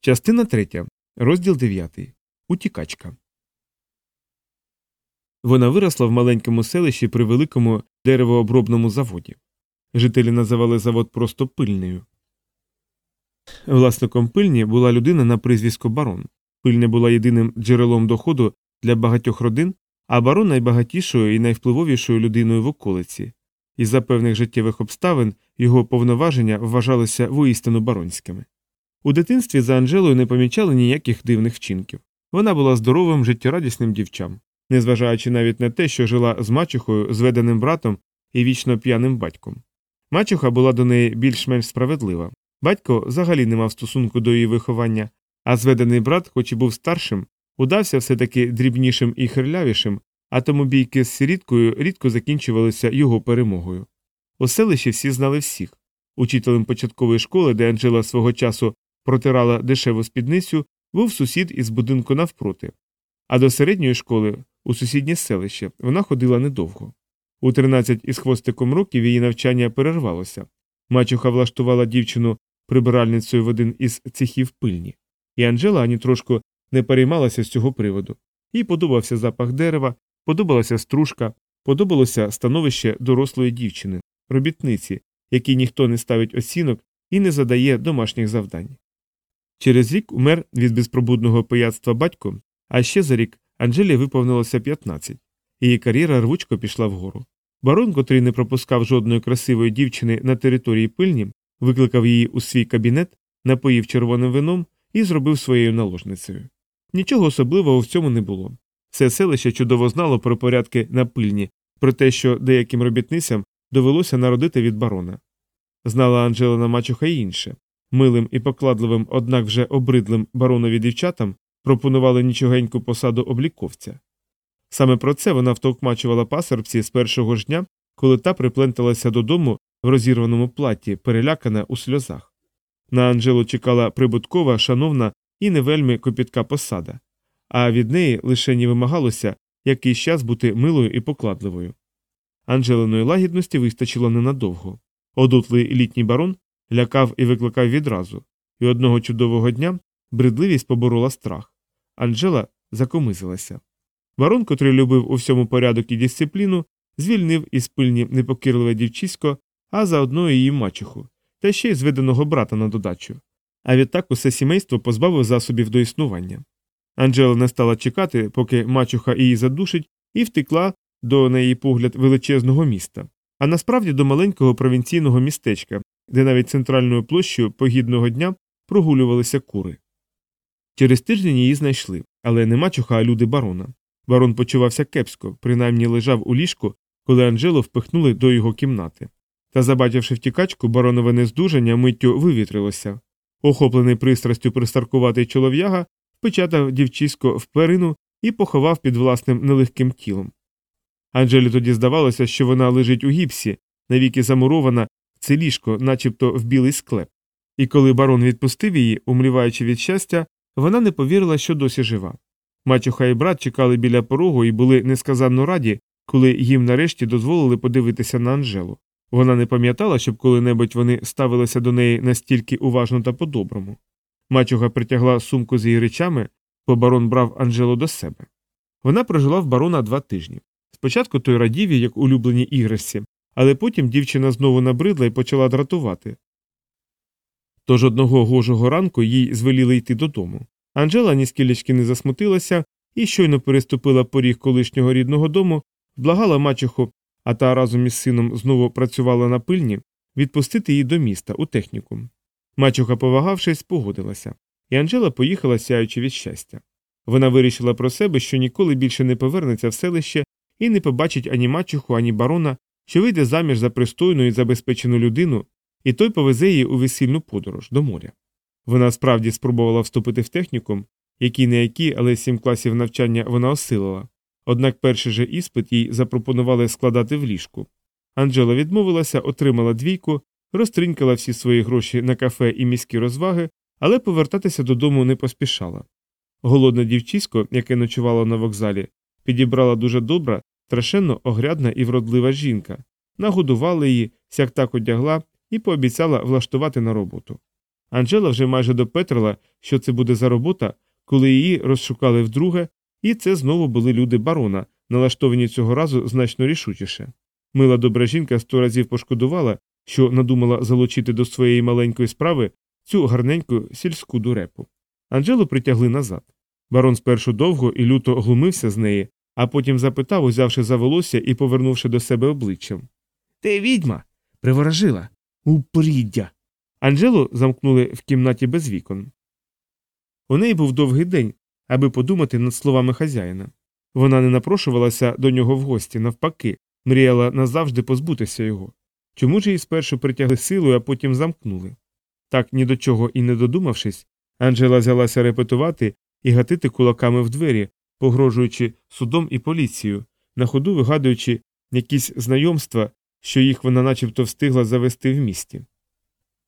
Частина 3. Розділ 9. Утікачка. Вона виросла в маленькому селищі при великому деревообробному заводі. Жителі називали завод просто пильнею. Власником пильні була людина на прізвисько барон. Пильня була єдиним джерелом доходу для багатьох родин, а барон найбагатішою і найвпливовішою людиною в околиці. Із за певних життєвих обставин його повноваження вважалися воістину баронськими. У дитинстві за Анжелою не помічали ніяких дивних вчинків. Вона була здоровим, життєрадісним дівчам, незважаючи навіть на те, що жила з мачухою, зведеним братом і вічно п'яним батьком. Мачуха була до неї більш-менш справедлива. Батько взагалі не мав стосунку до її виховання, а зведений брат, хоч і був старшим, удався все таки дрібнішим і хирлявішим, а тому бійки з сіріткою рідко закінчувалися його перемогою. У селищі всі знали всіх. Учителем початкової школи, де Анжела свого часу протирала дешеву спідницю, був сусід із будинку навпроти. А до середньої школи, у сусіднє селище, вона ходила недовго. У 13 із хвостиком років її навчання перервалося. Мачуха влаштувала дівчину прибиральницею в один із цехів пильні. І Анжела ані трошку не переймалася з цього приводу. Їй подобався запах дерева, подобалася стружка, подобалося становище дорослої дівчини, робітниці, якій ніхто не ставить оцінок і не задає домашніх завдань. Через рік умер від безпробудного пияцтва батько, а ще за рік Анжелі виповнилося 15. Її кар'єра рвучко пішла вгору. Барон, котрий не пропускав жодної красивої дівчини на території пильні, викликав її у свій кабінет, напоїв червоним вином і зробив своєю наложницею. Нічого особливого в цьому не було. Все селище чудово знало про порядки на пильні, про те, що деяким робітницям довелося народити від барона. Знала Анжелина мачуха й інше. Милим і покладливим, однак вже обридлим баронові дівчатам пропонували нічогеньку посаду обліковця. Саме про це вона втовкмачувала пасербці з першого ж дня, коли та припленталася додому в розірваному платі, перелякана у сльозах. На Анжелу чекала прибуткова, шановна і не вельми копітка посада, а від неї лише не вимагалося якийсь час бути милою і покладливою. Анжелиної лагідності вистачило ненадовго. Одутлий літній барон лякав і викликав відразу, і одного чудового дня бредливість поборола страх. Анжела закомизилася. Барон, котрий любив у всьому порядок і дисципліну, звільнив із пильні непокірливе дівчисько, а заодно її мачуху, та ще й зведеного брата на додачу. А відтак усе сімейство позбавив засобів до існування. Анжела не стала чекати, поки мачуха її задушить, і втекла до неї погляд величезного міста, а насправді до маленького провінційного містечка, де навіть центральною площею погідного дня прогулювалися кури. Через тиждень її знайшли, але не мачуха, а люди барона. Барон почувався кепсько, принаймні лежав у ліжку, коли Анжелу впихнули до його кімнати. Та, забачивши втікачку, баронове нездужання миттю вивітрилося. Охоплений пристрастю пристаркуватий чолов'яга впечатав дівчисько в перину і поховав під власним нелегким тілом. Анжелі тоді здавалося, що вона лежить у гіпсі, навіки замурована це ліжко, начебто в білий склеп. І коли барон відпустив її, умліваючи від щастя, вона не повірила, що досі жива. Мачуха і брат чекали біля порогу і були несказанно раді, коли їм нарешті дозволили подивитися на Анжелу. Вона не пам'ятала, щоб коли-небудь вони ставилися до неї настільки уважно та по-доброму. Мачуха притягла сумку з її речами, бо барон брав Анжелу до себе. Вона прожила в барона два тижні. Спочатку той радів як улюблені іграшці, але потім дівчина знову набридла і почала дратувати. Тож одного гожого ранку їй звеліли йти додому. Анжела ні скілечки не засмутилася і щойно переступила поріг колишнього рідного дому, благала мачуху, а та разом із сином знову працювала на пильні, відпустити її до міста у технікум. Мачуха, повагавшись, погодилася, і Анжела поїхала, сяючи від щастя. Вона вирішила про себе, що ніколи більше не повернеться в селище і не побачить ані мачуху, ані барона, що вийде заміж за пристойну і забезпечену людину, і той повезе її у весільну подорож до моря. Вона справді спробувала вступити в технікум, який не який, але сім класів навчання вона осилила. Однак перший же іспит їй запропонували складати в ліжку. Анджела відмовилася, отримала двійку, розтринькала всі свої гроші на кафе і міські розваги, але повертатися додому не поспішала. Голодне дівчисько, яке ночувало на вокзалі, підібрала дуже добра, страшенно огрядна і вродлива жінка, нагодувала її, сяк так одягла і пообіцяла влаштувати на роботу. Анжела вже майже допетрила, що це буде за робота, коли її розшукали вдруге, і це знову були люди барона, налаштовані цього разу значно рішучіше. Мила добра жінка сто разів пошкодувала, що надумала залучити до своєї маленької справи цю гарненьку сільську дурепу. Анжелу притягли назад. Барон спершу довго і люто глумився з неї, а потім запитав, узявши за волосся і повернувши до себе обличчям. Ти відьма. приворожила. Упріддя. Анжелу замкнули в кімнаті без вікон. У неї був довгий день, аби подумати над словами хазяїна. Вона не напрошувалася до нього в гості, навпаки, мріяла назавжди позбутися його. Чому ж її спершу притягли силою, а потім замкнули? Так ні до чого і не додумавшись, Анжела взялася репетувати і гатити кулаками в двері, погрожуючи судом і поліцією, на ходу вигадуючи якісь знайомства, що їх вона начебто встигла завести в місті.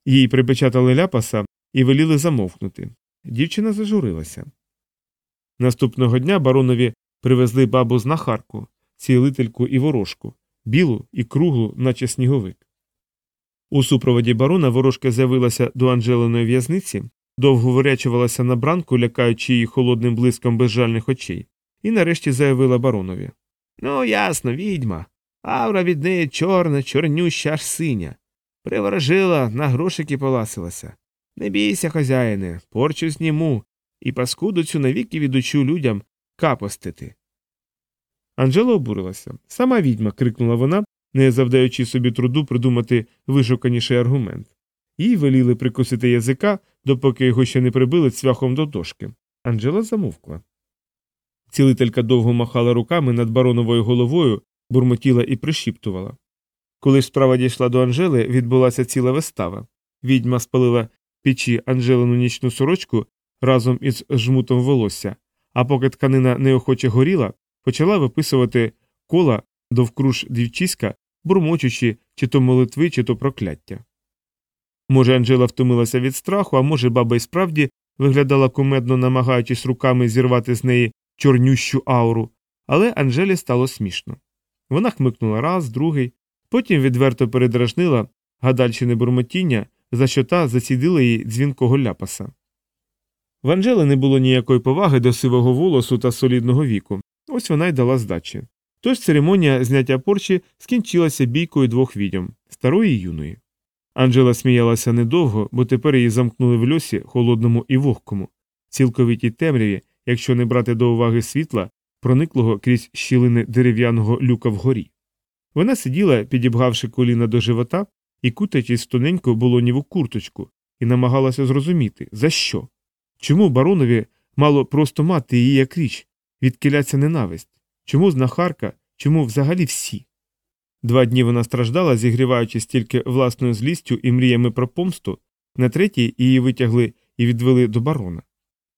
Їй припечатали ляпаса і веліли замовкнути. Дівчина зажурилася. Наступного дня баронові привезли бабу знахарку, цілительку і ворожку, білу і круглу, наче сніговик. У супроводі барона ворожка з'явилася до Анжелиної в'язниці, довго вирячувалася на бранку, лякаючи її холодним блиском безжальних очей, і нарешті заявила баронові Ну, ясно, відьма. Аура від неї чорна, чорнюща аж синя. Приворожила, на грошики поласилася. Не бійся, хазяїне, порчу зніму, і паскуду цю навіки відучу людям капостити. Анжела обурилася. Сама відьма. крикнула вона, не завдаючи собі труду придумати вишуканіший аргумент. Їй веліли прикусити язика, допоки його ще не прибили цвяхом до дошки. Анжела замовкла. Цілителька довго махала руками над бароновою головою, бурмотіла і пришіптувала. Коли ж справа дійшла до Анжели, відбулася ціла вистава. Відьма спалила печі Анжелину нічну сорочку разом із жмутом волосся, а поки тканина неохоче горіла, почала виписувати кола довкруж дівчиська, бурмочучи чи то молитви, чи то прокляття. Може, Анжела втомилася від страху, а може, баба й справді виглядала кумедно, намагаючись руками зірвати з неї чорнющу ауру, але Анжелі стало смішно. Вона хмикнула раз, другий, потім відверто передражнила гадальщине бурмотіння, за що та зацідила їй дзвінкого ляпаса. В Анжели не було ніякої поваги до сивого волосу та солідного віку, ось вона й дала здачі. Тож церемонія зняття порчі скінчилася бійкою двох відьом старої й юної. Анжела сміялася недовго, бо тепер її замкнули в льосі холодному і вогкому, цілковитій темряві, якщо не брати до уваги світла, прониклого крізь щілини дерев'яного люка вгорі. Вона сиділа, підібгавши коліна до живота і кутаючись в тоненьку болоніву курточку, і намагалася зрозуміти, за що. Чому баронові мало просто мати її як річ, відкиляться ненависть? Чому знахарка, чому взагалі всі? Два дні вона страждала, зігріваючись тільки власною злістю і мріями про помсту, на третій її витягли і відвели до барона.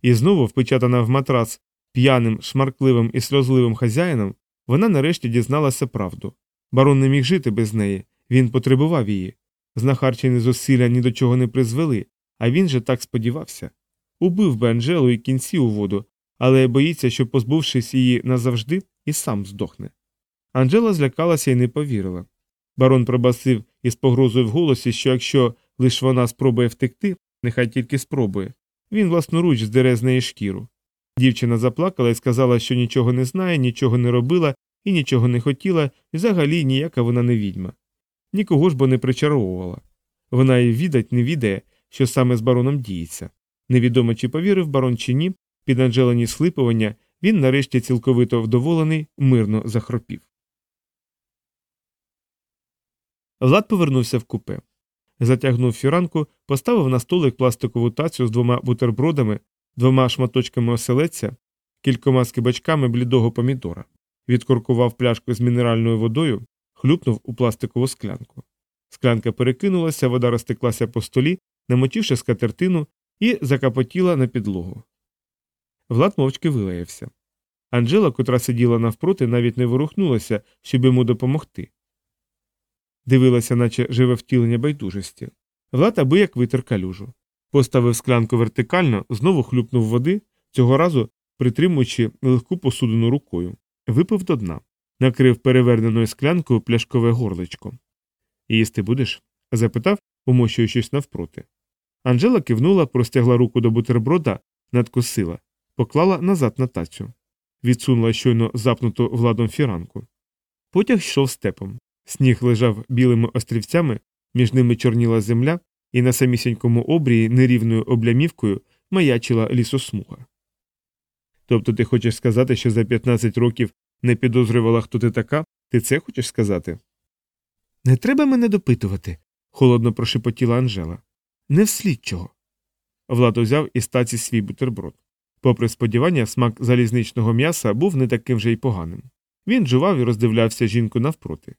І знову, впечатана в матрас п'яним, шмаркливим і сльозливим хазяїном, вона нарешті дізналася правду. Барон не міг жити без неї, він потребував її. Знахарчені зусилля ні до чого не призвели, а він же так сподівався. Убив би Анжелу і кінці у воду, але боїться, що, позбувшись її назавжди, і сам здохне. Анжела злякалася і не повірила. Барон пробасив із погрозою в голосі, що якщо лиш вона спробує втекти, нехай тільки спробує, він власноруч здере з неї шкіру. Дівчина заплакала і сказала, що нічого не знає, нічого не робила і нічого не хотіла, і взагалі ніяка вона не відьма. Нікого ж бо не причаровувала. Вона й відать не відає, що саме з бароном діється. Невідомо, чи повірив барон чи ні, під Анжелені схлипування він нарешті цілковито вдоволений, мирно захропів. Влад повернувся в купе. Затягнув фіранку, поставив на столик пластикову тацю з двома бутербродами, двома шматочками оселедця, кількома скибачками блідого помідора, відкоркував пляшку з мінеральною водою, хлюпнув у пластикову склянку. Склянка перекинулася, вода розтеклася по столі, намочивши скатертину і закапотіла на підлогу. Влад мовчки вилаявся. Анжела, котра сиділа навпроти, навіть не ворухнулася, щоб йому допомогти. Дивилася, наче живе втілення байдужості. Влад аби як витер калюжу. Поставив склянку вертикально, знову хлюпнув води, цього разу притримуючи легку посудину рукою. Випив до дна, накрив переверненою склянкою пляшкове горличко. Їсти будеш? запитав, умощуючись навпроти. Анжела кивнула, простягла руку до бутерброда, надкосила, поклала назад на тацю, відсунула щойно запнуту владом фіранку. Потяг йшов степом. Сніг лежав білими острівцями, між ними чорніла земля, і на самісінькому обрії нерівною облямівкою маячила лісосмуга. Тобто ти хочеш сказати, що за 15 років не підозрювала, хто ти така? Ти це хочеш сказати? Не треба мене допитувати, холодно прошепотіла Анжела. Не вслід чого. Влад узяв із таці свій бутерброд. Попри сподівання, смак залізничного м'яса був не таким вже й поганим. Він жував і роздивлявся жінку навпроти,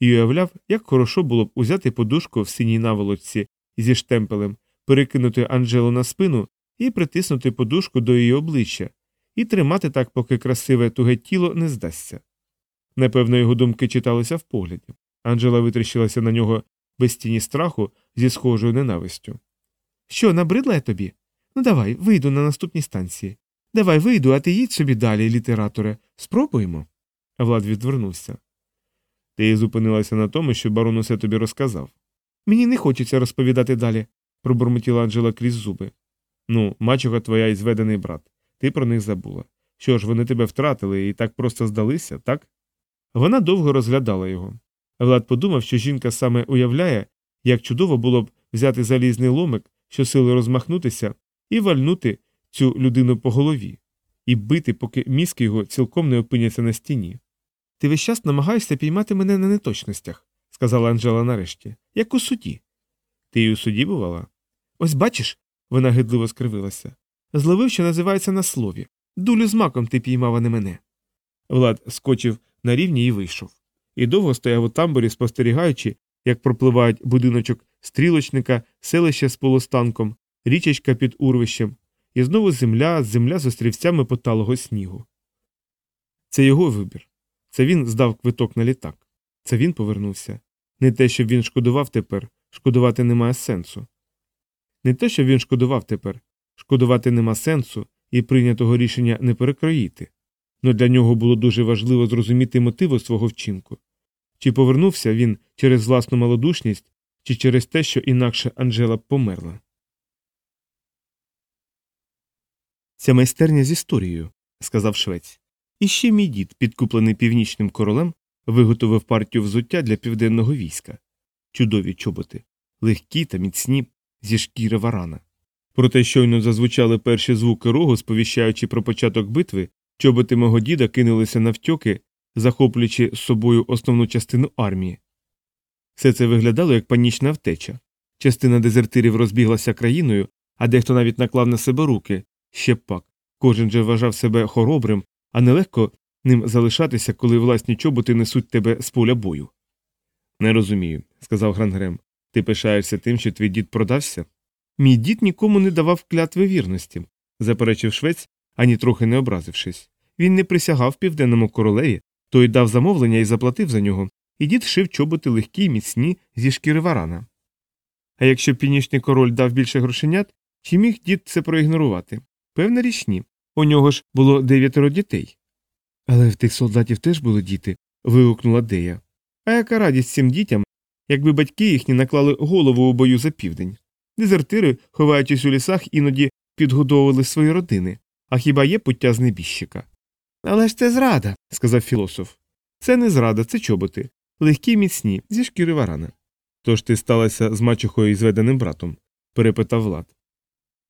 і уявляв, як хорошо було б узяти подушку в синій наволочці зі штемпелем, перекинути Анжелу на спину і притиснути подушку до її обличчя, і тримати так, поки красиве туге тіло не здасться. Напевно, його думки читалися в погляді. Анжела витріщилася на нього без тіні страху зі схожою ненавистю. Що, набридла я тобі? Ну давай, вийду на наступній станції. Давай вийду, а ти їдь собі далі, літераторе. Спробуємо. Влад відвернувся. Ти зупинилася на тому, що барон усе тобі розказав. Мені не хочеться розповідати далі, пробурмотіла Анжела крізь зуби. Ну, мачуха твоя і зведений брат. Ти про них забула. Що ж, вони тебе втратили і так просто здалися, так? Вона довго розглядала його. Влад подумав, що жінка саме уявляє, як чудово було б взяти залізний ломик, щосили розмахнутися, і вальнути цю людину по голові, і бити, поки мізки його цілком не опиняться на стіні. Ти весь час намагаєшся піймати мене на неточностях, сказала Анжела нарешті, як у суді. Ти й у суді бувала? Ось бачиш, вона гидливо скривилася. Зловив, що називається на слові. Дулю з маком ти піймав, а не мене. Влад скочив на рівні і вийшов. І довго стояв у тамбурі, спостерігаючи, як пропливають будиночок стрілочника, селище з полустанком, річечка під урвищем, і знову земля, земля з острівцями поталого снігу. Це його вибір. Це він здав квиток на літак. Це він повернувся. Не те, щоб він шкодував тепер, шкодувати немає сенсу. Не те, що він шкодував тепер, шкодувати нема сенсу і прийнятого рішення не перекроїти. Но для нього було дуже важливо зрозуміти мотиви свого вчинку. Чи повернувся він через власну малодушність, чи через те, що інакше Анжела б померла. Ця майстерня з історією, сказав швець. І ще мій дід, підкуплений північним королем, виготовив партію взуття для південного війська. Чудові чоботи, легкі та міцні зі шкіри варана. Проте щойно зазвучали перші звуки рогу, сповіщаючи про початок битви, чоботи мого діда кинулися навтьоки, захоплюючи з собою основну частину армії. Все це виглядало як панічна втеча. Частина дезертирів розбіглася країною, а дехто навіть наклав на себе руки, ще пак. Кожен же вважав себе хоробрим, а нелегко ним залишатися, коли власні чоботи несуть тебе з поля бою. Не розумію, сказав Грангрем. Ти пишаєшся тим, що твій дід продався? Мій дід нікому не давав клятви вірності, заперечив швець, ані трохи не образившись. Він не присягав південному королеві, той дав замовлення і заплатив за нього, і дід шив чоботи легкі й міцні зі шкіри варана. А якщо північний король дав більше грошенят, чи міг дід це проігнорувати? Певна річ ні. У нього ж було дев'ятеро дітей. Але в тих солдатів теж були діти. вигукнула Дея. А яка радість цим дітям, якби батьки їхні наклали голову у бою за південь? Дезертири, ховаючись у лісах, іноді підгодовували свої родини, а хіба є пуття з небіжчика? Але ж це зрада, сказав філософ. Це не зрада, це чоботи, легкі й міцні, зі шкіри варана. Тож ти сталася з мачухою і зведеним братом? перепитав Влад.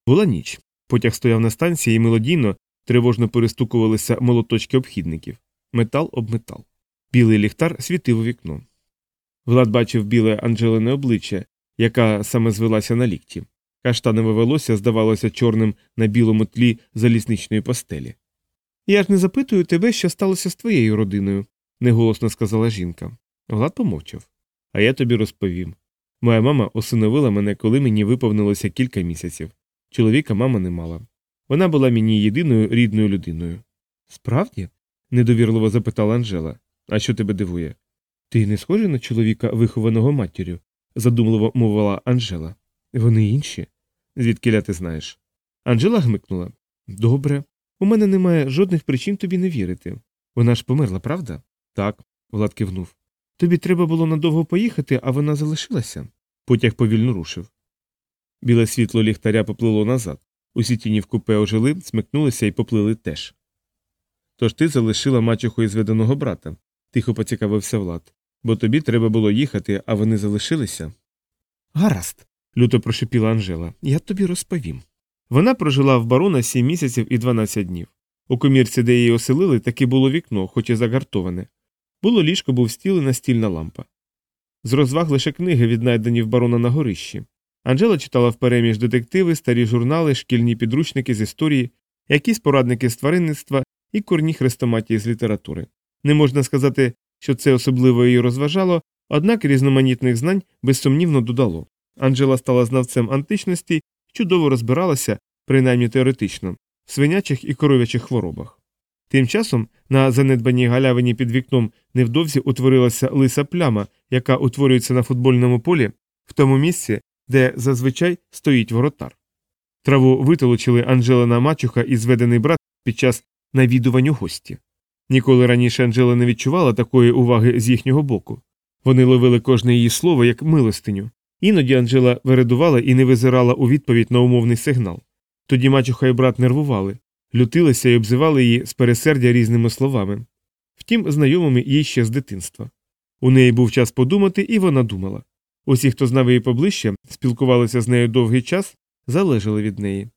Була ніч. Потяг стояв на станції і мелодійно, тривожно перестукувалися молоточки обхідників. Метал об метал. Білий ліхтар світив у вікно. Влад бачив біле Анджелине обличчя, яка саме звелася на лікті. Каштанове волосся здавалося чорним на білому тлі залізничної постелі. Я ж не запитую тебе, що сталося з твоєю родиною, неголосно сказала жінка. Влад помовчав. А я тобі розповім. Моя мама осиновила мене, коли мені виповнилося кілька місяців. Чоловіка мама не мала. Вона була мені єдиною рідною людиною. Справді? недовірливо запитала Анжела. А що тебе дивує? Ти не схожий на чоловіка, вихованого матір'ю, задумливо мовила Анжела. Вони інші. Звідкиля ти знаєш? Анжела гмикнула. Добре. У мене немає жодних причин тобі не вірити. Вона ж померла, правда? Так, Влад кивнув. Тобі треба було надовго поїхати, а вона залишилася. Потяг повільно рушив. Біле світло ліхтаря поплило назад. Усі тіні в купе ожили, смикнулися і поплили теж. Тож ти залишила мачуху і зведеного брата, тихо поцікавився Влад, бо тобі треба було їхати, а вони залишилися. Гаразд, люто прошепіла Анжела, я тобі розповім. Вона прожила в барона сім місяців і 12 днів. У комірці, де її оселили, таки було вікно, хоч і загартоване. Було ліжко, був стіл і настільна лампа. З розваг лише книги, віднайдені в барона на горищі. Анжела читала впереміж детективи, старі журнали, шкільні підручники з історії, якісь порадники з тваринництва і корні хрестоматії з літератури. Не можна сказати, що це особливо її розважало, однак різноманітних знань безсумнівно додало. Анжела стала знавцем античності чудово розбиралася, принаймні теоретично, в свинячих і коров'ячих хворобах. Тим часом на занедбаній галявині під вікном невдовзі утворилася лиса пляма, яка утворюється на футбольному полі в тому місці, де зазвичай стоїть воротар. Траву витолочили Анжелина мачуха і зведений брат під час навідувань гості. Ніколи раніше Анжела не відчувала такої уваги з їхнього боку. Вони ловили кожне її слово як милостиню. Іноді Анжела вередувала і не визирала у відповідь на умовний сигнал. Тоді мачуха і брат нервували, лютилися і обзивали її з пересердя різними словами. Втім, знайомими їй ще з дитинства. У неї був час подумати, і вона думала. Усі, хто знав її поближче, спілкувалися з нею довгий час, залежали від неї.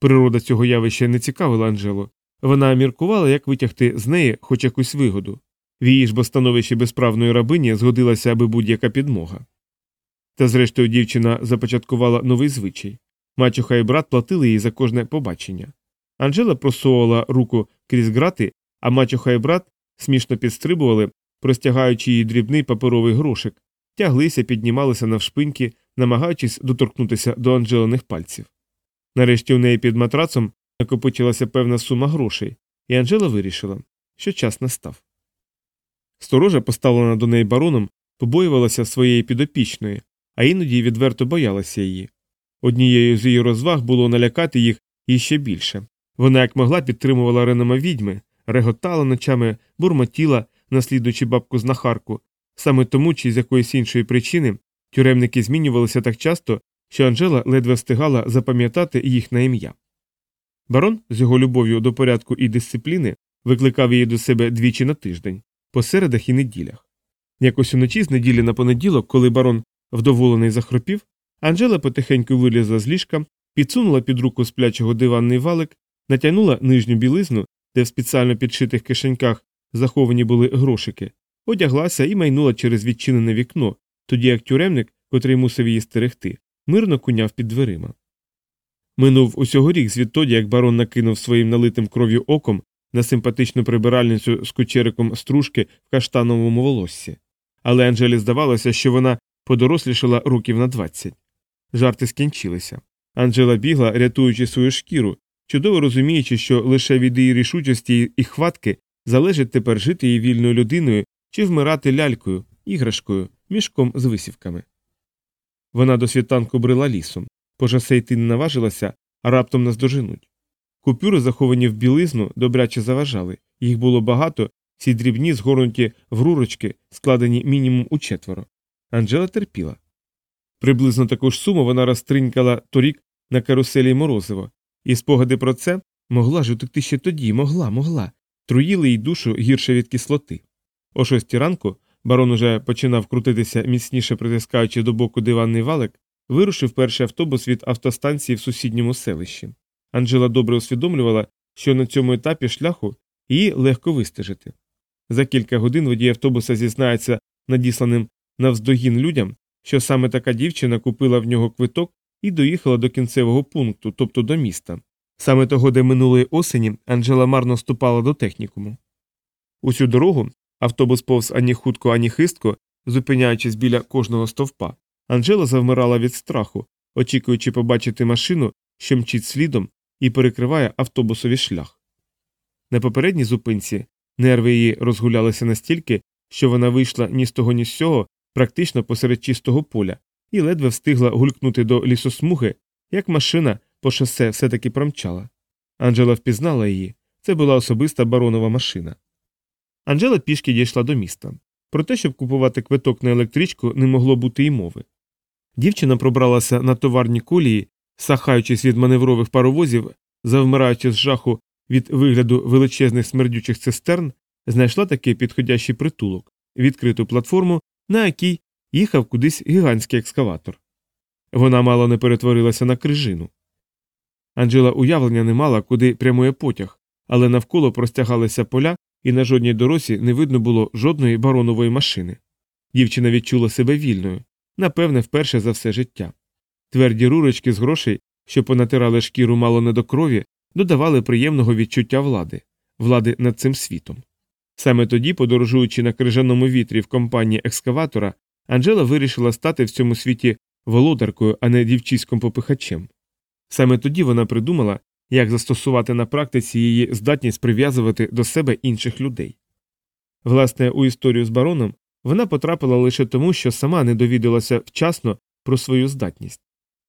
Природа цього явища не цікавила Анжелу. Вона міркувала, як витягти з неї хоч якусь вигоду. В її ж бо становищі безправної рабині згодилася аби будь-яка підмога. Та зрештою дівчина започаткувала новий звичай. Мачуха і брат платили їй за кожне побачення. Анжела просовувала руку крізь грати, а мачуха і брат смішно підстрибували, простягаючи їй дрібний паперовий грошик, тяглися, піднімалися навшпиньки, намагаючись доторкнутися до Анжелиних пальців. Нарешті у неї під матрацом накопичилася певна сума грошей, і Анжела вирішила, що час настав. Сторожа, поставлена до неї бароном, побоювалася своєї підопічної, а іноді відверто боялася її. Однією з її розваг було налякати їх іще більше. Вона як могла підтримувала реноме відьми, реготала ночами, бурмотіла, наслідуючи бабку знахарку, саме тому чи з якоїсь іншої причини тюремники змінювалися так часто, що Анжела ледве встигала запам'ятати їх на ім'я. Барон з його любов'ю до порядку і дисципліни викликав її до себе двічі на тиждень, по середах і неділях. Якось уночі з неділі на понеділок, коли барон вдоволений захропів, Анжела потихеньку вилізла з ліжка, підсунула під руку сплячого диванний валик, натягнула нижню білизну, де в спеціально підшитих кишеньках заховані були грошики, одяглася і майнула через відчинене вікно, тоді як тюремник, котрий мусив її стерегти, мирно куняв під дверима. Минув усього рік звідтоді, як барон накинув своїм налитим кров'ю оком на симпатичну прибиральницю з кучериком стружки в каштановому волоссі. Але Анжелі здавалося, що вона подорослішала років на двадцять. Жарти скінчилися. Анжела бігла, рятуючи свою шкіру, чудово розуміючи, що лише від її рішучості і хватки залежить тепер жити її вільною людиною чи вмирати лялькою, іграшкою, мішком з висівками. Вона до світанку брела лісом, по йти не наважилася, а раптом наздоженуть. Купюри, заховані в білизну, добряче заважали, їх було багато, ці дрібні згорнуті в рурочки, складені мінімум у четверо. Анжела терпіла. Приблизно таку ж суму вона розтринькала торік на каруселі морозиво, і спогади про це могла ж утекти ще тоді, могла, могла, труїли їй душу гірше від кислоти. О шостій ранку барон уже починав крутитися, міцніше притискаючи до боку диванний валик, вирушив перший автобус від автостанції в сусідньому селищі. Анжела добре усвідомлювала, що на цьому етапі шляху її легко вистежити. За кілька годин водій автобуса зізнається надісланим навздогін людям, що саме така дівчина купила в нього квиток і доїхала до кінцевого пункту, тобто до міста. Саме того, де минулої осені Анжела марно ступала до технікуму. Усю дорогу автобус повз ані хутко, ані хистко, зупиняючись біля кожного стовпа. Анжела завмирала від страху, очікуючи побачити машину, що мчить слідом і перекриває автобусовий шлях. На попередній зупинці нерви її розгулялися настільки, що вона вийшла ні з того, ні з сього, практично посеред чистого поля, і ледве встигла гулькнути до лісосмуги, як машина по шосе все таки промчала. Анжела впізнала її це була особиста баронова машина. Анжела пішки дійшла до міста. Про те, щоб купувати квиток на електричку, не могло бути й мови. Дівчина пробралася на товарні колії сахаючись від маневрових паровозів, завмираючи з жаху від вигляду величезних смердючих цистерн, знайшла такий підходящий притулок, відкриту платформу, на якій їхав кудись гігантський екскаватор. Вона мало не перетворилася на крижину. Анджела уявлення не мала, куди прямує потяг, але навколо простягалися поля, і на жодній дорозі не видно було жодної баронової машини. Дівчина відчула себе вільною, напевне, вперше за все життя. Тверді рурочки з грошей, що понатирали шкіру мало не до крові, додавали приємного відчуття влади, влади над цим світом. Саме тоді, подорожуючи на крижаному вітрі в компанії екскаватора, Анджела вирішила стати в цьому світі володаркою, а не дівчиськом попихачем. Саме тоді вона придумала, як застосувати на практиці її здатність прив'язувати до себе інших людей. Власне, у історію з бароном вона потрапила лише тому, що сама не довідалася вчасно про свою здатність.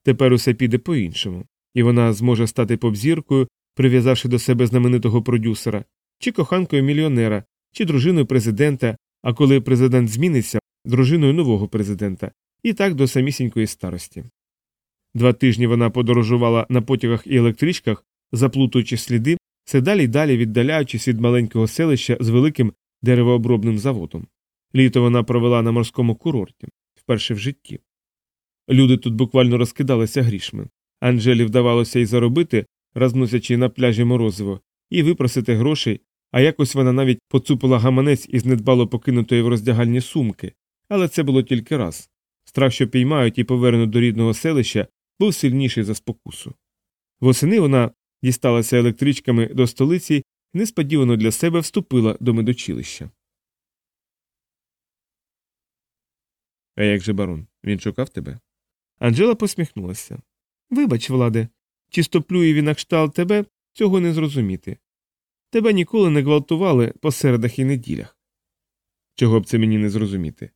Тепер усе піде по іншому, і вона зможе стати попзіркою, прив'язавши до себе знаменитого продюсера, чи коханкою мільйонера, чи дружиною президента, а коли президент зміниться, дружиною нового президента, і так до самісінької старості. Два тижні вона подорожувала на потягах і електричках, заплутуючи сліди, все далі й далі віддаляючись від маленького селища з великим деревообробним заводом. Літо вона провела на морському курорті, вперше в житті. Люди тут буквально розкидалися грішми. Анжелі вдавалося й заробити, розносячи на пляжі морозиво, і випросити грошей, а якось вона навіть поцупила гаманець із недбало покинутої в роздягальні сумки, але це було тільки раз. Страх, що піймають і повернуть до рідного селища, був сильніший за спокусу. Восени вона дісталася електричками до столиці і несподівано для себе вступила до медучилища. А як же барон? Він шукав тебе? Анжела посміхнулася. Вибач, владе, чистоплюєві на кшталт тебе цього не зрозуміти. Тебе ніколи не гвалтували по середах і неділях. Чого б це мені не зрозуміти?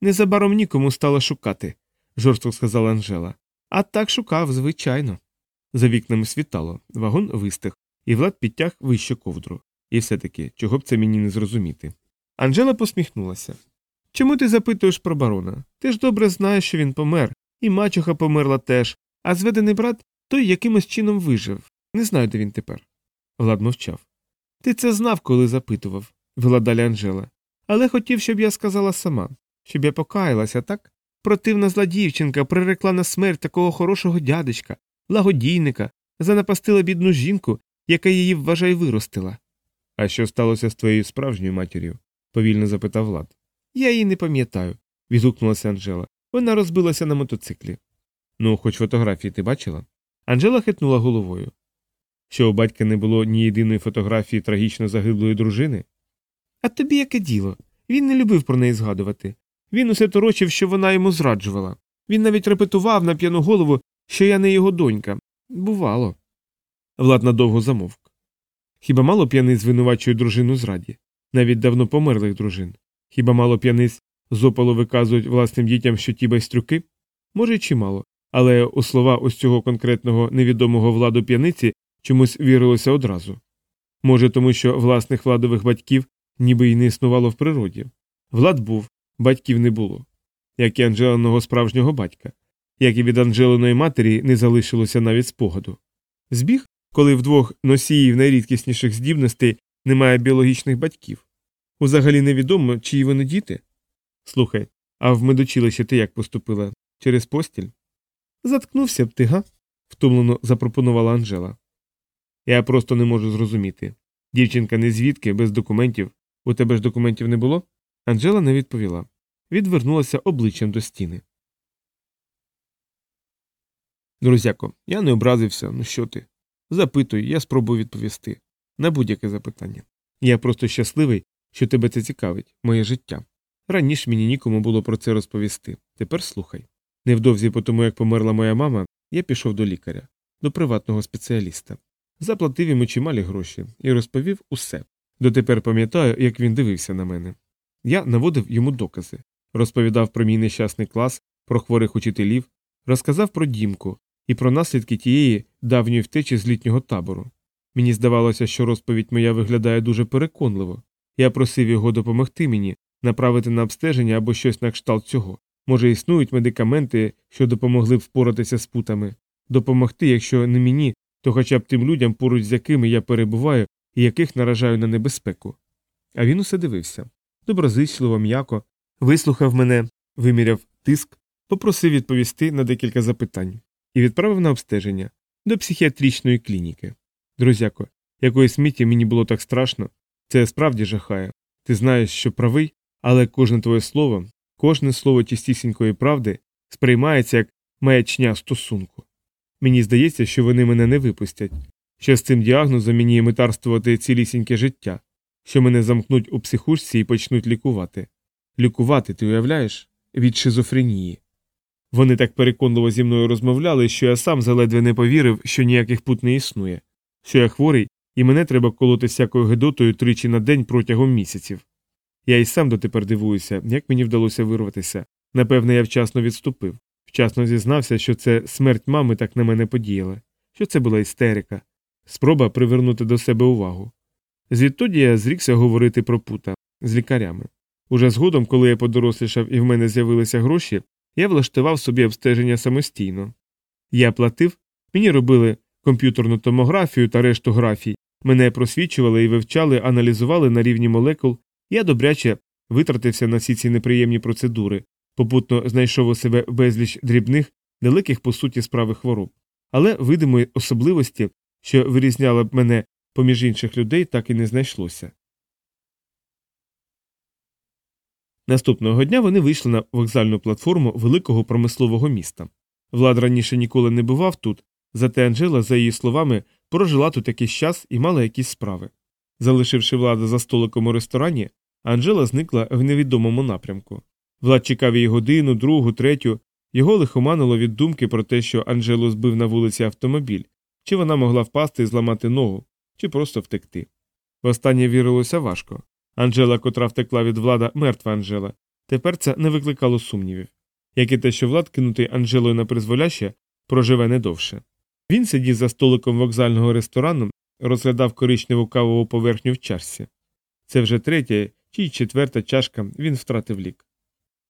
Незабаром нікому стало шукати, жорстко сказала Анжела. А так шукав, звичайно. За вікнами світало, вагон вистих, і Влад підтяг вище ковдру. І все таки, чого б це мені не зрозуміти. Анжела посміхнулася. Чому ти запитуєш про барона? Ти ж добре знаєш, що він помер, і мачуха померла теж, а зведений брат той якимось чином вижив. Не знаю, де він тепер. Влад мовчав. Ти це знав, коли запитував, вела далі Анжела. Але хотів, щоб я сказала сама, щоб я покаялася, так? Противна зла дівчинка прирекла на смерть такого хорошого дядечка, благодійника, занапастила бідну жінку, яка її вважай виростила. А що сталося з твоєю справжньою матір'ю? повільно запитав Влад. Я її не пам'ятаю, відгукнулася Анжела. Вона розбилася на мотоциклі. Ну, хоч фотографії ти бачила? Анжела хитнула головою. Що у батька не було ні єдиної фотографії трагічно загиблої дружини? А тобі яке діло? Він не любив про неї згадувати. Він усе торочив, що вона йому зраджувала. Він навіть репетував на п'яну голову, що я не його донька. Бувало. Влад надовго замовк. Хіба мало п'яниць звинувачує дружину зраді, навіть давно померлих дружин? Хіба мало п'яниць з опалу виказують власним дітям, що ті байстрюки? Може, й чимало, але у слова ось цього конкретного невідомого владу п'яниці чомусь вірилося одразу. Може, тому що власних владових батьків ніби й не існувало в природі. Влад був, батьків не було, як і Анджелиного справжнього батька, як і від Анджелиної матері не залишилося навіть спогаду. Збіг, коли в двох носіїв найрідкісніших здібностей немає біологічних батьків. Узагалі невідомо, чиї вони діти. Слухай, а в медучилище ти як поступила? Через постіль? Заткнувся б ти, га? втомлено запропонувала Анжела. Я просто не можу зрозуміти. Дівчинка не звідки, без документів. У тебе ж документів не було? Анжела не відповіла. Відвернулася обличчям до стіни. Друзяко, я не образився, ну що ти? Запитуй, я спробую відповісти. На будь-яке запитання. Я просто щасливий, що тебе це цікавить, моє життя. Раніше мені нікому було про це розповісти. Тепер слухай. Невдовзі по тому, як померла моя мама, я пішов до лікаря, до приватного спеціаліста. Заплатив йому чималі гроші і розповів усе. Дотепер пам'ятаю, як він дивився на мене. Я наводив йому докази, розповідав про мій нещасний клас, про хворих учителів, розказав про дімку і про наслідки тієї давньої втечі з літнього табору. Мені здавалося, що розповідь моя виглядає дуже переконливо. Я просив його допомогти мені, направити на обстеження або щось на кшталт цього. Може, існують медикаменти, що допомогли б впоратися з путами. допомогти, якщо не мені, то хоча б тим людям, поруч з якими я перебуваю і яких наражаю на небезпеку. А він усе дивився доброзичливо, м'яко, вислухав мене, виміряв тиск, попросив відповісти на декілька запитань і відправив на обстеження до психіатричної клініки. Друзяко, якоїсь миті мені було так страшно, це справді жахає. Ти знаєш, що правий, але кожне твоє слово, кожне слово чистісінької правди сприймається як маячня стосунку. Мені здається, що вони мене не випустять, що з цим діагнозом мені метарствувати цілісіньке життя, що мене замкнуть у психушці і почнуть лікувати. Лікувати, ти уявляєш, від шизофренії. Вони так переконливо зі мною розмовляли, що я сам заледве не повірив, що ніяких пут не існує, що я хворий, і мене треба колоти всякою гидотою тричі на день протягом місяців. Я й сам дотепер дивуюся, як мені вдалося вирватися. Напевне, я вчасно відступив, вчасно зізнався, що це смерть мами так на мене подіяла, що це була істерика, спроба привернути до себе увагу. Звідтоді я зрікся говорити про пута з лікарями. Уже згодом, коли я подорослішав і в мене з'явилися гроші, я влаштував собі обстеження самостійно. Я платив, мені робили комп'ютерну томографію та решту графій, мене просвічували і вивчали, аналізували на рівні молекул, я добряче витратився на всі ці неприємні процедури, попутно знайшов у себе безліч дрібних, далеких по суті справи хвороб, але видимої особливості, що вирізняла б мене поміж інших людей, так і не знайшлося. Наступного дня вони вийшли на вокзальну платформу великого промислового міста. Влад раніше ніколи не бував тут, зате Анжела, за її словами, прожила тут якийсь час і мала якісь справи. Залишивши влада за столиком у ресторані, Анжела зникла в невідомому напрямку. Влад чекав її годину, другу, третю. Його лихоманило від думки про те, що Анжелу збив на вулиці автомобіль, чи вона могла впасти і зламати ногу, чи просто втекти. Востаннє вірилося важко. Анжела, котра втекла від влада, мертва Анжела. Тепер це не викликало сумнівів. Як і те, що влад, кинутий Анжелою на призволяще, проживе недовше. Він сидів за столиком вокзального ресторану, розглядав коричневу кавову поверхню в чашці. Це вже третя чи четверта чашка він втратив лік.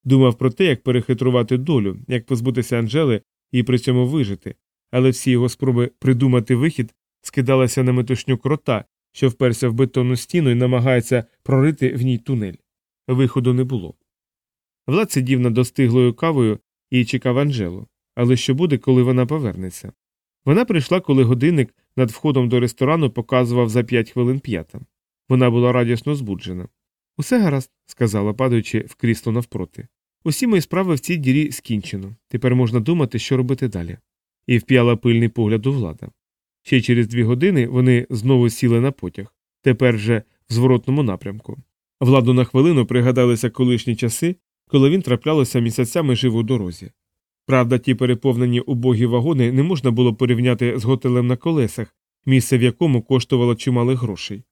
Думав про те, як перехитрувати долю, як позбутися Анжели і при цьому вижити, але всі його спроби придумати вихід скидалися на метушню крота, що вперся в бетонну стіну і намагається прорити в ній тунель. Виходу не було. Влад сидів над достиглою кавою і чекав Анжелу. Але що буде, коли вона повернеться? Вона прийшла, коли годинник над входом до ресторану показував за п'ять хвилин п'ята. Вона була радісно збуджена. Усе гаразд, сказала, падаючи в крісло навпроти. Усі мої справи в цій дірі скінчено. Тепер можна думати, що робити далі. І вп'яла пильний погляд у влада. Ще через дві години вони знову сіли на потяг, тепер же в зворотному напрямку. Владу на хвилину пригадалися колишні часи, коли він траплялося місяцями жив у дорозі. Правда, ті переповнені убогі вагони не можна було порівняти з готелем на колесах, місце в якому коштувало чимали грошей.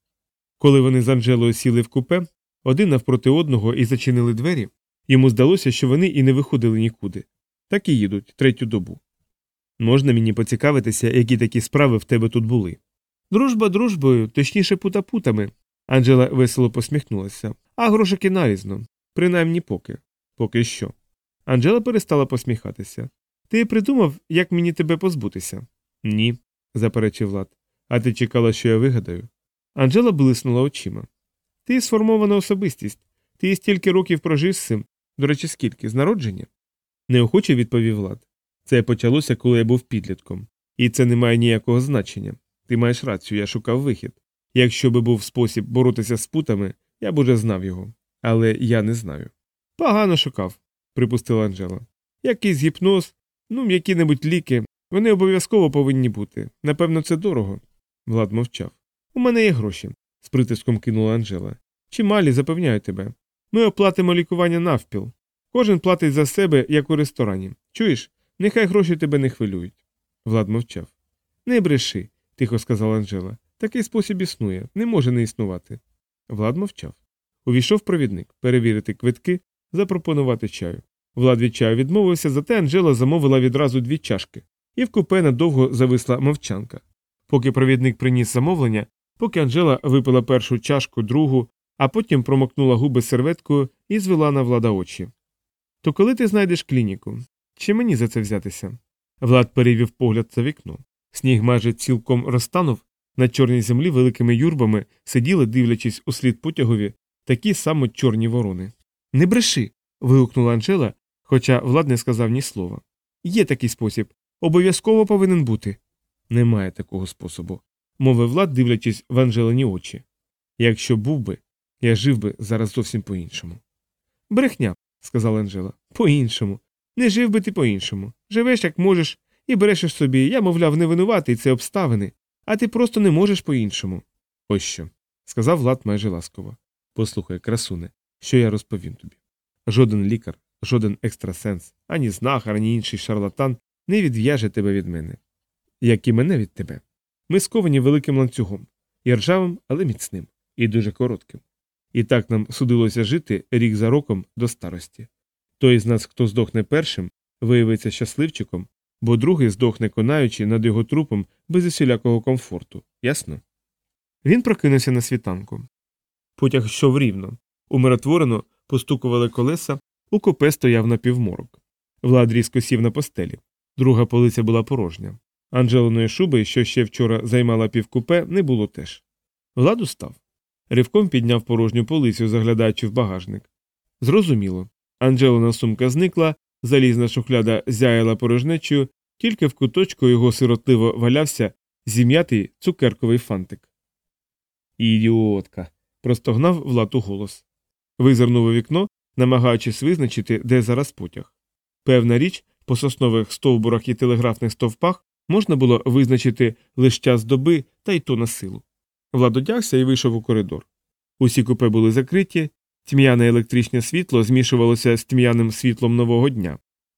Коли вони з Анжелою сіли в купе, один навпроти одного і зачинили двері, йому здалося, що вони і не виходили нікуди. Так і їдуть третю добу. Можна мені поцікавитися, які такі справи в тебе тут були. Дружба дружбою, точніше пута путами. Анджела весело посміхнулася. А грошики нарізно. Принаймні поки. Поки що. Анджела перестала посміхатися. Ти придумав, як мені тебе позбутися? Ні, заперечив Влад. А ти чекала, що я вигадаю? Анджела блиснула очима. Ти сформована особистість. Ти стільки років прожив з цим. До речі, скільки? З народження? Неохоче відповів Влад. Це почалося, коли я був підлітком. І це не має ніякого значення. Ти маєш рацію, я шукав вихід. Якщо би був спосіб боротися з путами, я б уже знав його. Але я не знаю. Погано шукав, припустила Анжела. Якийсь гіпноз, ну, які-небудь ліки. Вони обов'язково повинні бути. Напевно, це дорого. Влад мовчав. У мене є гроші, з притиском кинула Анжела. Чималі, запевняю тебе. Ми оплатимо лікування навпіл. Кожен платить за себе, як у ресторані. Чуєш? Нехай гроші тебе не хвилюють. Влад мовчав. Не бреши, тихо сказала Анжела. Такий спосіб існує, не може не існувати. Влад мовчав. Увійшов провідник перевірити квитки, запропонувати чаю. Влад від чаю відмовився, зате Анжела замовила відразу дві чашки, і в купе надовго зависла мовчанка. Поки провідник приніс замовлення, поки Анжела випила першу чашку, другу, а потім промокнула губи серветкою і звела на влада очі. То коли ти знайдеш клініку? Чи мені за це взятися? Влад перевів погляд за вікно. Сніг майже цілком розтанув, на чорній землі великими юрбами сиділи, дивлячись у слід потягові, такі само чорні ворони. Не бреши. вигукнула Анжела, хоча Влад не сказав ні слова. Є такий спосіб. Обов'язково повинен бути. Немає такого способу, мовив Влад, дивлячись в Анжелині очі. Якщо був би, я жив би зараз зовсім по іншому. Брехня, сказала Анжела. По іншому. Не жив би ти по іншому. Живеш як можеш, і брешеш собі, я, мовляв, не винуватий, це обставини, а ти просто не можеш по іншому. Ось що, сказав Влад майже ласково. Послухай, красуне, що я розповім тобі. Жоден лікар, жоден екстрасенс, ані знахар, ані інший шарлатан не відв'яже тебе від мене, як і мене від тебе. Ми сковані великим ланцюгом, і ржавим, але міцним, і дуже коротким. І так нам судилося жити рік за роком до старості. Той з нас, хто здохне першим, виявиться щасливчиком, бо другий здохне конаючи над його трупом без усілякого комфорту. Ясно? Він прокинувся на світанку. Потяг йшов рівно. Умиротворено постукували колеса, у купе стояв напівморок. Влад різко сів на постелі. Друга полиця була порожня. Анджелиної шуби, що ще вчора займала півкупе, не було теж. Влад устав. Ривком підняв порожню полицю, заглядаючи в багажник. Зрозуміло. Анджелина сумка зникла, залізна шухляда зяяла порожнечою, тільки в куточку його сиротливо валявся зім'ятий цукерковий фантик. Ідіотка. простогнав Влад у голос. Визирнув у вікно, намагаючись визначити, де зараз потяг. Певна річ, по соснових стовбурах і телеграфних стовпах можна було визначити лише час доби та й то на силу. Влад одягся і вийшов у коридор. Усі купе були закриті, тьмяне електричне світло змішувалося з тьмяним світлом нового дня.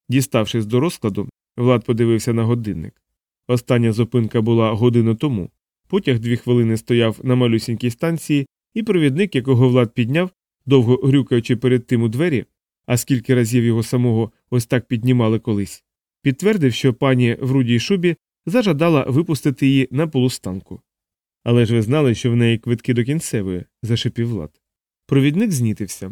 Діставшись до розкладу, Влад подивився на годинник. Остання зупинка була годину тому. Потяг дві хвилини стояв на малюсінькій станції, і провідник, якого Влад підняв, довго грюкаючи перед тим у двері, а скільки разів його самого ось так піднімали колись, підтвердив, що пані в рудій шубі зажадала випустити її на полустанку. Але ж ви знали, що в неї квитки до кінцевої, зашипів Влад. Провідник знітився.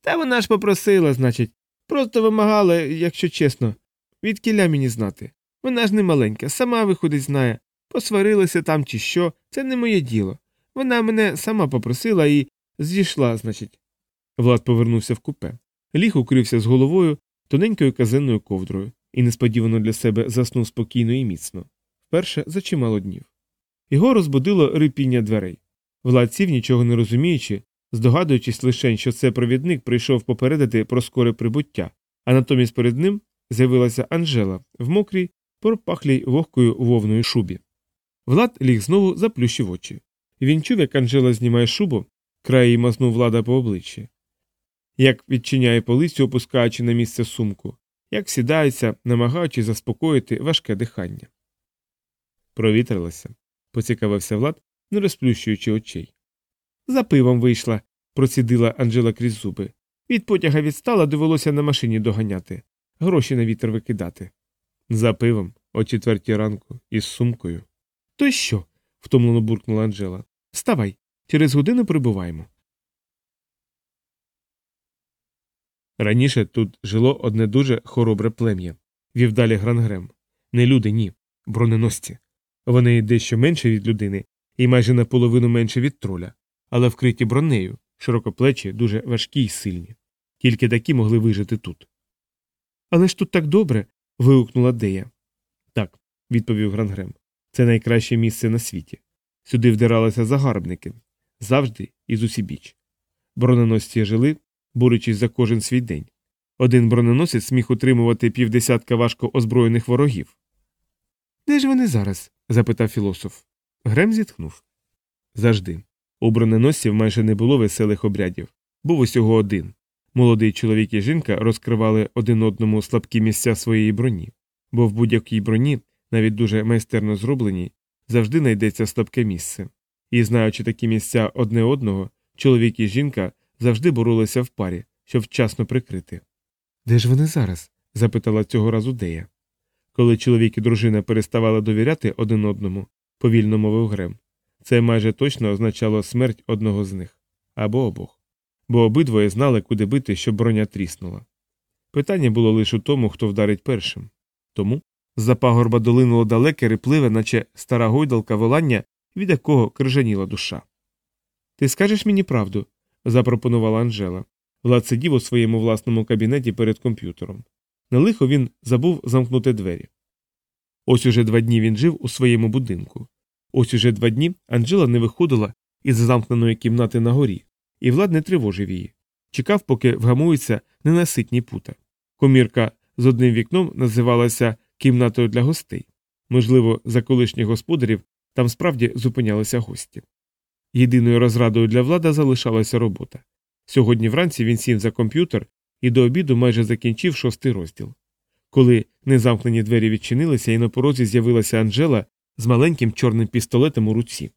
Та вона ж попросила, значить, просто вимагала, якщо чесно, від кіля мені знати. Вона ж не маленька, сама виходить, знає. Посварилися там чи що, це не моє діло. Вона мене сама попросила і зійшла, значить. Влад повернувся в купе. Ліг укрився з головою тоненькою казенною ковдрою і несподівано для себе заснув спокійно і міцно. Вперше за чимало днів. Його розбудило рипіння дверей. Влад сів, нічого не розуміючи, здогадуючись лише, що це провідник прийшов попередити про скоре прибуття, а натомість перед ним з'явилася Анжела в мокрій, пропахлій вогкою вовною шубі. Влад ліг знову заплющив очі. Він чув, як Анжела знімає шубу, край її мазнув влада по обличчі, як відчиняє полицю, опускаючи на місце сумку, як сідається, намагаючись заспокоїти важке дихання. Провітрилася, поцікавився Влад, не розплющуючи очей. За пивом вийшла, процідила Анжела крізь зуби. Від потяга відстала, довелося на машині доганяти, гроші на вітер викидати. За пивом, о четвертій ранку, із сумкою. То що? втомлено буркнула Анжела. Вставай, через годину прибуваємо. Раніше тут жило одне дуже хоробре плем'я, вів далі Грангрем. Не люди, ні, броненосці. Вони дещо менше від людини і майже наполовину менше від троля, але вкриті бронею, широкоплечі, дуже важкі й сильні. Тільки такі могли вижити тут. Але ж тут так добре. вигукнула Дея. Так, відповів Грангрем. Це найкраще місце на світі. Сюди вдиралися загарбники завжди і з усібіч. Броненосці жили, борючись за кожен свій день. Один броненосець міг утримувати півдесятка важко озброєних ворогів. Де ж вони зараз? запитав філософ. Грем зітхнув. Завжди. У броненосців майже не було веселих обрядів. Був усього один. Молодий чоловік і жінка розкривали один одному слабкі місця своєї броні, бо в будь-якій броні, навіть дуже майстерно зробленій, завжди знайдеться слабке місце. І, знаючи такі місця одне одного, чоловік і жінка завжди боролися в парі, щоб вчасно прикрити. Де ж вони зараз? запитала цього разу Дея. Коли чоловік і дружина переставали довіряти один одному, повільно мовив Грем, це майже точно означало смерть одного з них або обох. Бо обидвоє знали, куди бити, щоб броня тріснула. Питання було лише у тому, хто вдарить першим. Тому З-за пагорба долинуло далеке рипливе, наче стара гойдалка волання, від якого крижаніла душа. Ти скажеш мені правду? запропонувала Анжела. Влад сидів у своєму власному кабінеті перед комп'ютером. На лихо він забув замкнути двері. Ось уже два дні він жив у своєму будинку. Ось уже два дні Анжела не виходила із замкненої кімнати на горі, і Влад не тривожив її. Чекав, поки вгамуються ненаситні пута. Комірка з одним вікном називалася кімнатою для гостей. Можливо, за колишніх господарів там справді зупинялися гості. Єдиною розрадою для влада залишалася робота. Сьогодні вранці він сів за комп'ютер і до обіду майже закінчив шостий розділ. Коли незамкнені двері відчинилися і на порозі з'явилася Анжела з маленьким чорним пістолетом у руці,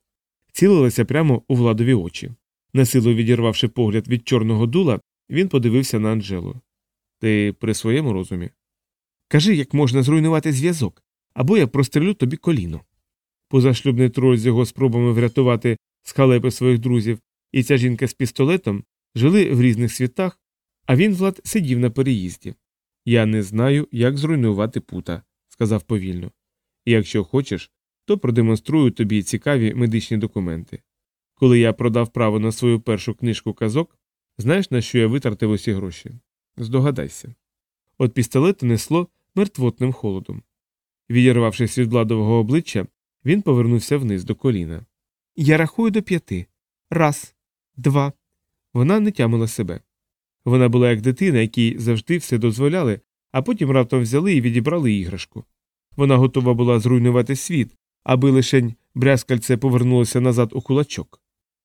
цілилася прямо у владові очі. Насилу відірвавши погляд від чорного дула, він подивився на Анжелу. Ти при своєму розумі? Кажи, як можна зруйнувати зв'язок, або я прострелю тобі коліно. Позашлюбний троль з його спробами врятувати з халепи своїх друзів, і ця жінка з пістолетом жили в різних світах, а він, Влад, сидів на переїзді. Я не знаю, як зруйнувати пута, сказав повільно. Якщо хочеш, то продемонструю тобі цікаві медичні документи. Коли я продав право на свою першу книжку казок, знаєш, на що я витратив усі гроші? Здогадайся. От пістолета несло мертвотним холодом. Відірвавшись від владового обличчя, він повернувся вниз до коліна. Я рахую до п'яти. Раз, два. Вона не тямила себе. Вона була як дитина, якій завжди все дозволяли, а потім раптом взяли і відібрали іграшку. Вона готова була зруйнувати світ, аби лишень брязкальце повернулося назад у кулачок.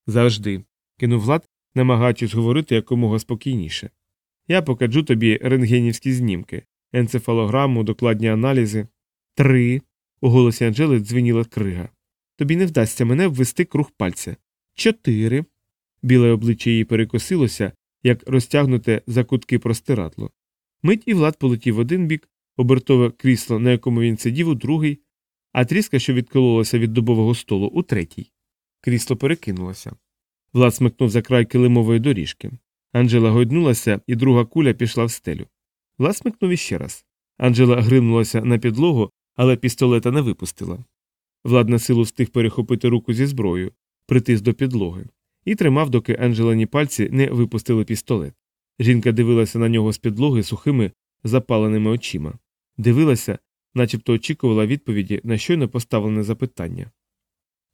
Завжди, кинув Влад, намагаючись говорити якомога спокійніше. Я покажу тобі рентгенівські знімки, енцефалограму, докладні аналізи. Три. У голосі Анжели дзвеніла крига. Тобі не вдасться мене ввести круг пальця. Чотири. Біле обличчя її перекосилося, як розтягнуте за кутки простирадло. Мить і Влад полетів в один бік, обертове крісло, на якому він сидів, у другий, а тріска, що відкололася від дубового столу, у третій. Крісло перекинулося. Влад смикнув за край килимової доріжки. Анжела гойднулася, і друга куля пішла в стелю. Влад смикнув іще раз. Анжела гримнулася на підлогу, але пістолета не випустила. Влад на силу встиг перехопити руку зі зброєю, притис до підлоги, і тримав, доки Анжелані пальці не випустили пістолет. Жінка дивилася на нього з підлоги сухими, запаленими очима. Дивилася, начебто очікувала відповіді на щойно поставлене запитання.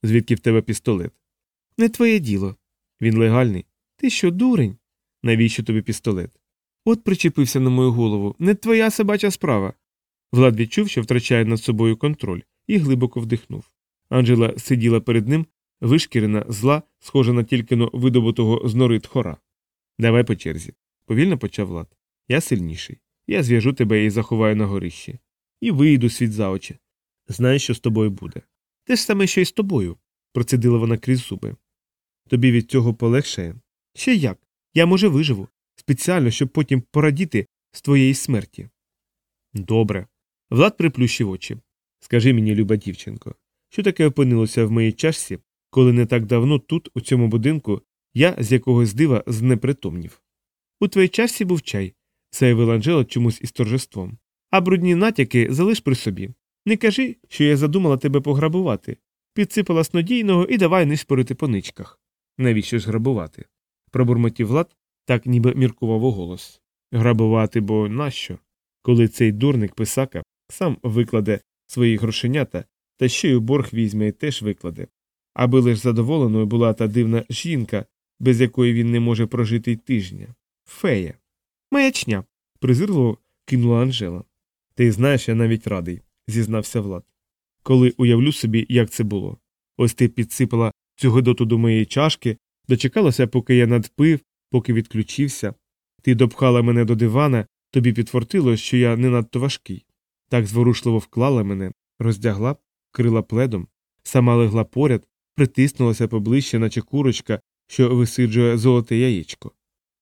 Звідки в тебе пістолет? Не твоє діло. Він легальний. Ти що, дурень? Навіщо тобі пістолет? От причепився на мою голову. Не твоя собача справа. Влад відчув, що втрачає над собою контроль, і глибоко вдихнув. Анджела сиділа перед ним, вишкірена, зла, схожа на тільки но видобутого з нори тхора. Давай по черзі. Повільно почав Влад. Я сильніший. Я зв'яжу тебе і заховаю на горищі. І вийду світ за очі. Знаєш, що з тобою буде. Те ж саме, що й з тобою, процедила вона крізь зуби. Тобі від цього полегшає? Ще як? Я, може, виживу, спеціально, щоб потім порадіти з твоєї смерті. Добре. Влад приплющив очі. Скажи мені, люба дівчинко, що таке опинилося в моїй чашці, коли не так давно тут, у цьому будинку, я з якогось дива знепритомнів. У твоїй чашці був чай, заявила Анжела чомусь із торжеством. А брудні натяки залиш при собі. Не кажи, що я задумала тебе пограбувати. Підсипала снодійного і давай нишпорити по ничках. Навіщо ж грабувати? пробурмотів Влад, так ніби міркував у голос. Грабувати, бо нащо? Коли цей дурник писака сам викладе свої грошенята, та ще й у борг візьме і теж викладе. Аби лиш задоволеною була та дивна жінка, без якої він не може прожити й тижня. Фея. Маячня. презирливо кинула Анжела. Ти знаєш, я навіть радий, зізнався Влад. Коли уявлю собі, як це було. Ось ти підсипала цю гидоту до моєї чашки, дочекалася, поки я надпив, поки відключився. Ти допхала мене до дивана, тобі підфортило, що я не надто важкий. Так зворушливо вклала мене, роздягла, крила пледом, сама легла поряд, притиснулася поближче, наче курочка, що висиджує золоте яєчко,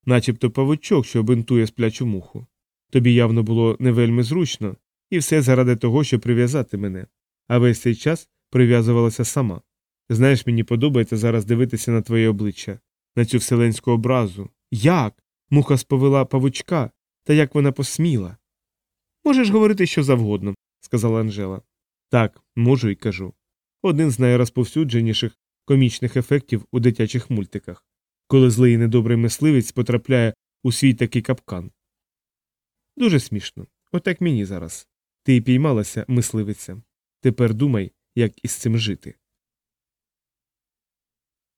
начебто павучок, що бинтує сплячу муху. Тобі явно було не вельми зручно, і все заради того, щоб прив'язати мене, а весь цей час прив'язувалася сама. Знаєш, мені подобається зараз дивитися на твоє обличчя, на цю вселенську образу. Як? Муха сповела павучка, та як вона посміла. Можеш говорити що завгодно, сказала Анжела. Так, можу і кажу. Один з найрозповсюдженіших комічних ефектів у дитячих мультиках, коли злий і недобрий мисливець потрапляє у свій такий капкан. Дуже смішно. Отак мені зараз. Ти піймалася, мисливиця. Тепер думай, як із цим жити.